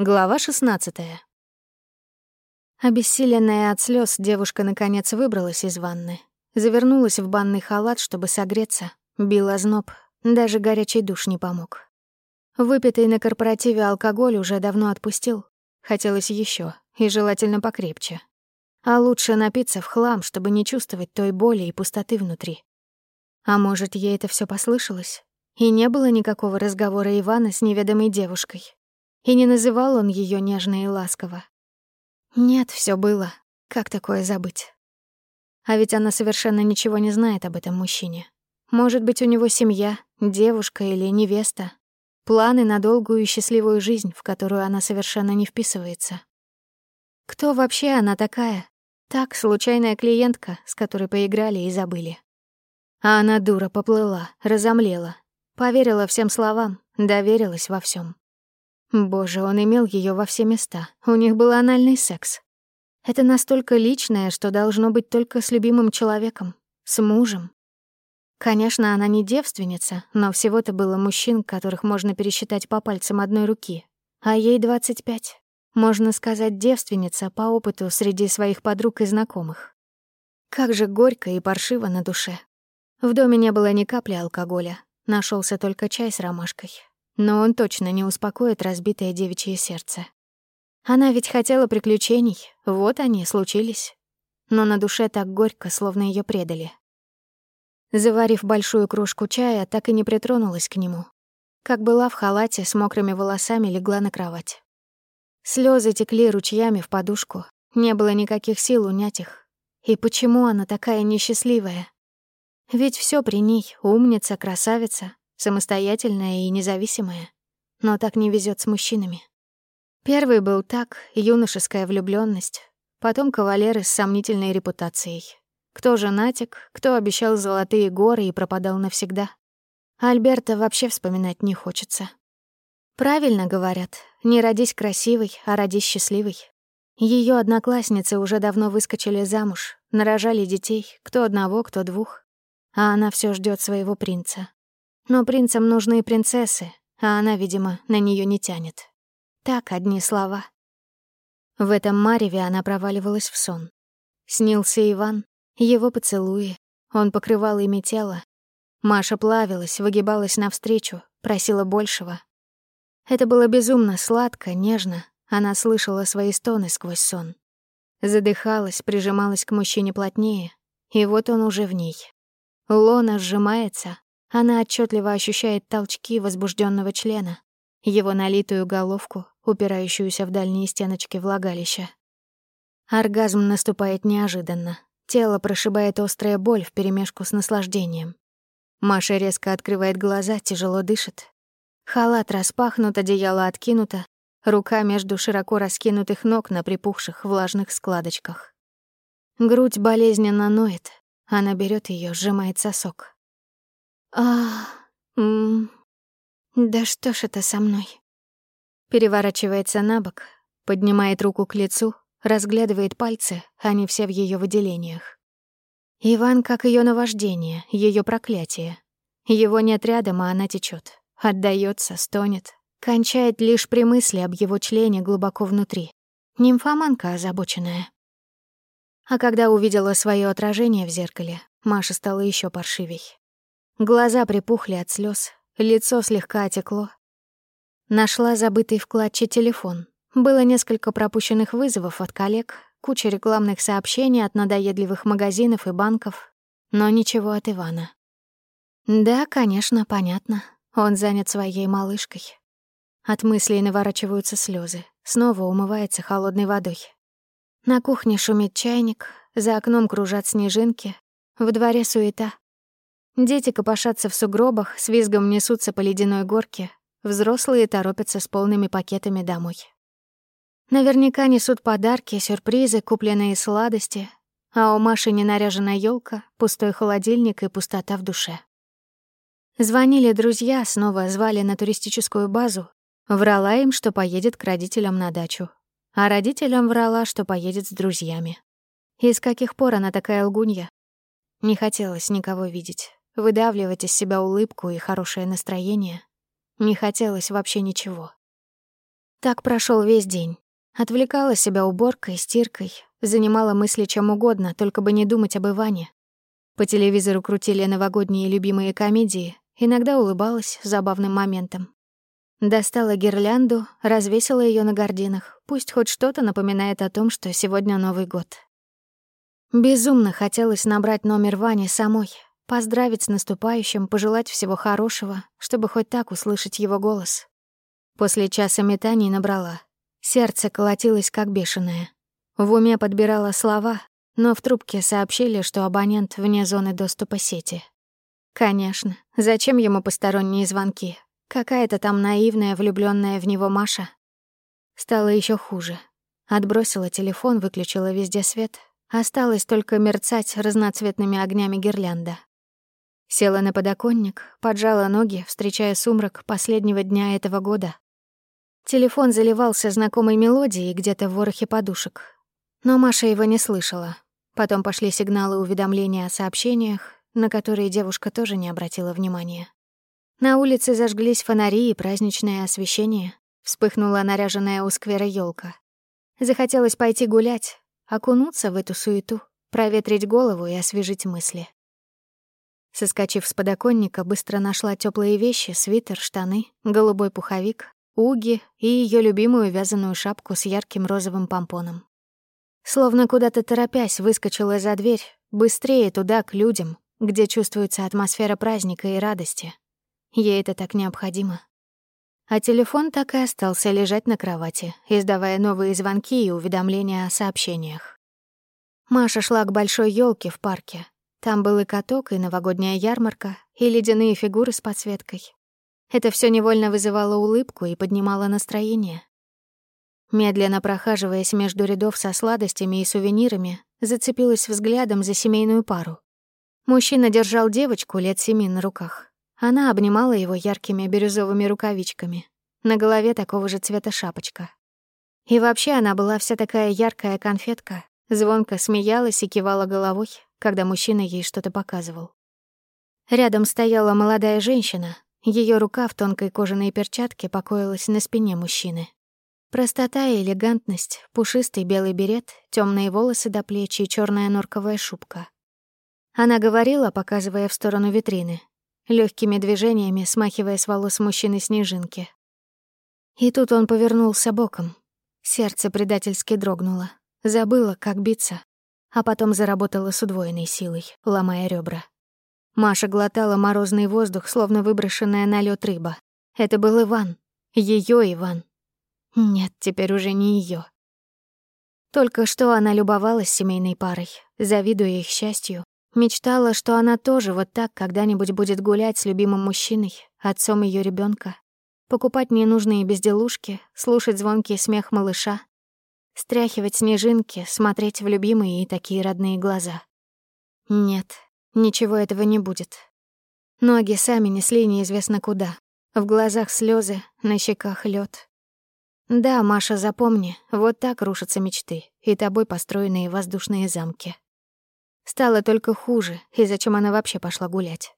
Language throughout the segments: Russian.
Глава 16 Обессиленная от слез, девушка наконец выбралась из ванны. Завернулась в банный халат, чтобы согреться. Била зноб. Даже горячий душ не помог. Выпитый на корпоративе алкоголь уже давно отпустил. Хотелось еще и желательно покрепче. А лучше напиться в хлам, чтобы не чувствовать той боли и пустоты внутри. А может, ей это все послышалось? И не было никакого разговора Ивана с неведомой девушкой. И не называл он ее нежно и ласково. Нет, все было. Как такое забыть? А ведь она совершенно ничего не знает об этом мужчине. Может быть, у него семья, девушка или невеста. Планы на долгую и счастливую жизнь, в которую она совершенно не вписывается. Кто вообще она такая? Так, случайная клиентка, с которой поиграли и забыли. А она дура поплыла, разомлела, поверила всем словам, доверилась во всем. Боже, он имел ее во все места. У них был анальный секс. Это настолько личное, что должно быть только с любимым человеком, с мужем. Конечно, она не девственница, но всего-то было мужчин, которых можно пересчитать по пальцам одной руки. А ей 25. Можно сказать, девственница по опыту среди своих подруг и знакомых. Как же горько и паршиво на душе. В доме не было ни капли алкоголя, нашелся только чай с ромашкой но он точно не успокоит разбитое девичье сердце. Она ведь хотела приключений, вот они, случились. Но на душе так горько, словно ее предали. Заварив большую кружку чая, так и не притронулась к нему. Как была в халате, с мокрыми волосами легла на кровать. Слезы текли ручьями в подушку, не было никаких сил унять их. И почему она такая несчастливая? Ведь все при ней — умница, красавица, самостоятельная и независимая, но так не везет с мужчинами. Первый был так, юношеская влюбленность, потом кавалеры с сомнительной репутацией. Кто женатик, кто обещал золотые горы и пропадал навсегда. Альберта вообще вспоминать не хочется. Правильно говорят, не родись красивой, а родись счастливой. Ее одноклассницы уже давно выскочили замуж, нарожали детей, кто одного, кто двух. А она все ждет своего принца. Но принцам нужны принцессы, а она, видимо, на нее не тянет. Так, одни слова. В этом мареве она проваливалась в сон. Снился Иван, его поцелуи, он покрывал ими тело. Маша плавилась, выгибалась навстречу, просила большего. Это было безумно сладко, нежно, она слышала свои стоны сквозь сон. Задыхалась, прижималась к мужчине плотнее, и вот он уже в ней. Лона сжимается, она отчетливо ощущает толчки возбужденного члена, его налитую головку, упирающуюся в дальние стеночки влагалища. Оргазм наступает неожиданно. Тело прошибает острая боль вперемешку с наслаждением. Маша резко открывает глаза, тяжело дышит. Халат распахнут, одеяло откинуто, рука между широко раскинутых ног на припухших влажных складочках. Грудь болезненно ноет, она берет ее, сжимает сосок. А, м да что ж это со мной? Переворачивается на бок, поднимает руку к лицу, разглядывает пальцы, они все в ее выделениях. Иван как ее наваждение, ее проклятие. Его нет рядом, а она течет, отдается, стонет, кончает лишь при мысли об его члене глубоко внутри. Нимфоманка озабоченная. А когда увидела свое отражение в зеркале, Маша стала еще паршивей. Глаза припухли от слез, лицо слегка отекло. Нашла забытый в клатче телефон. Было несколько пропущенных вызовов от коллег, куча рекламных сообщений от надоедливых магазинов и банков, но ничего от Ивана. Да, конечно, понятно. Он занят своей малышкой. От мыслей наворачиваются слезы. Снова умывается холодной водой. На кухне шумит чайник, за окном кружат снежинки, в дворе суета. Дети копошатся в сугробах, с визгом несутся по ледяной горке, взрослые торопятся с полными пакетами домой. Наверняка несут подарки, сюрпризы, купленные сладости, а у Маши ненаряженная елка, пустой холодильник и пустота в душе. Звонили друзья, снова звали на туристическую базу. Врала им, что поедет к родителям на дачу. А родителям врала, что поедет с друзьями. И с каких пор она такая лгунья? Не хотелось никого видеть выдавливать из себя улыбку и хорошее настроение. Не хотелось вообще ничего. Так прошел весь день. Отвлекала себя уборкой, стиркой, занимала мысли чем угодно, только бы не думать об Иване. По телевизору крутили новогодние любимые комедии, иногда улыбалась забавным моментом. Достала гирлянду, развесила ее на гординах, пусть хоть что-то напоминает о том, что сегодня Новый год. Безумно хотелось набрать номер Вани самой, поздравить с наступающим, пожелать всего хорошего, чтобы хоть так услышать его голос. После часа метаний набрала. Сердце колотилось как бешеное. В уме подбирала слова, но в трубке сообщили, что абонент вне зоны доступа сети. Конечно, зачем ему посторонние звонки? Какая-то там наивная, влюбленная в него Маша. Стало еще хуже. Отбросила телефон, выключила везде свет. Осталось только мерцать разноцветными огнями гирлянда. Села на подоконник, поджала ноги, встречая сумрак последнего дня этого года. Телефон заливался знакомой мелодией где-то в ворохе подушек. Но Маша его не слышала. Потом пошли сигналы уведомления о сообщениях, на которые девушка тоже не обратила внимания. На улице зажглись фонари и праздничное освещение. Вспыхнула наряженная у сквера ёлка. Захотелось пойти гулять, окунуться в эту суету, проветрить голову и освежить мысли. Соскочив с подоконника, быстро нашла теплые вещи, свитер, штаны, голубой пуховик, уги и ее любимую вязаную шапку с ярким розовым помпоном. Словно куда-то торопясь, выскочила за дверь, быстрее туда, к людям, где чувствуется атмосфера праздника и радости. Ей это так необходимо. А телефон так и остался лежать на кровати, издавая новые звонки и уведомления о сообщениях. Маша шла к большой елке в парке. Там был и каток, и новогодняя ярмарка, и ледяные фигуры с подсветкой. Это все невольно вызывало улыбку и поднимало настроение. Медленно прохаживаясь между рядов со сладостями и сувенирами, зацепилась взглядом за семейную пару. Мужчина держал девочку лет семи на руках. Она обнимала его яркими бирюзовыми рукавичками. На голове такого же цвета шапочка. И вообще она была вся такая яркая конфетка, звонко смеялась и кивала головой, когда мужчина ей что-то показывал. Рядом стояла молодая женщина, ее рука в тонкой кожаной перчатке покоилась на спине мужчины. Простота и элегантность, пушистый белый берет, темные волосы до плеч и черная норковая шубка. Она говорила, показывая в сторону витрины, легкими движениями смахивая с волос мужчины снежинки. И тут он повернулся боком. Сердце предательски дрогнуло. Забыла, как биться. А потом заработала с удвоенной силой, ломая ребра. Маша глотала морозный воздух, словно выброшенная на лед рыба. Это был Иван. ее Иван. Нет, теперь уже не ее. Только что она любовалась семейной парой, завидуя их счастью. Мечтала, что она тоже вот так когда-нибудь будет гулять с любимым мужчиной, отцом ее ребенка, покупать ненужные безделушки, слушать звонкий смех малыша, стряхивать снежинки, смотреть в любимые и такие родные глаза. Нет, Ничего этого не будет. Ноги сами несли неизвестно куда. В глазах слезы, на щеках лед. Да, Маша, запомни, вот так рушатся мечты и тобой построенные воздушные замки. Стало только хуже, и зачем она вообще пошла гулять?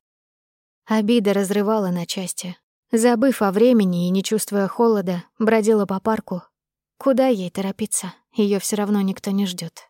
Обида разрывала на части. Забыв о времени и не чувствуя холода, бродила по парку. Куда ей торопиться? Ее все равно никто не ждет.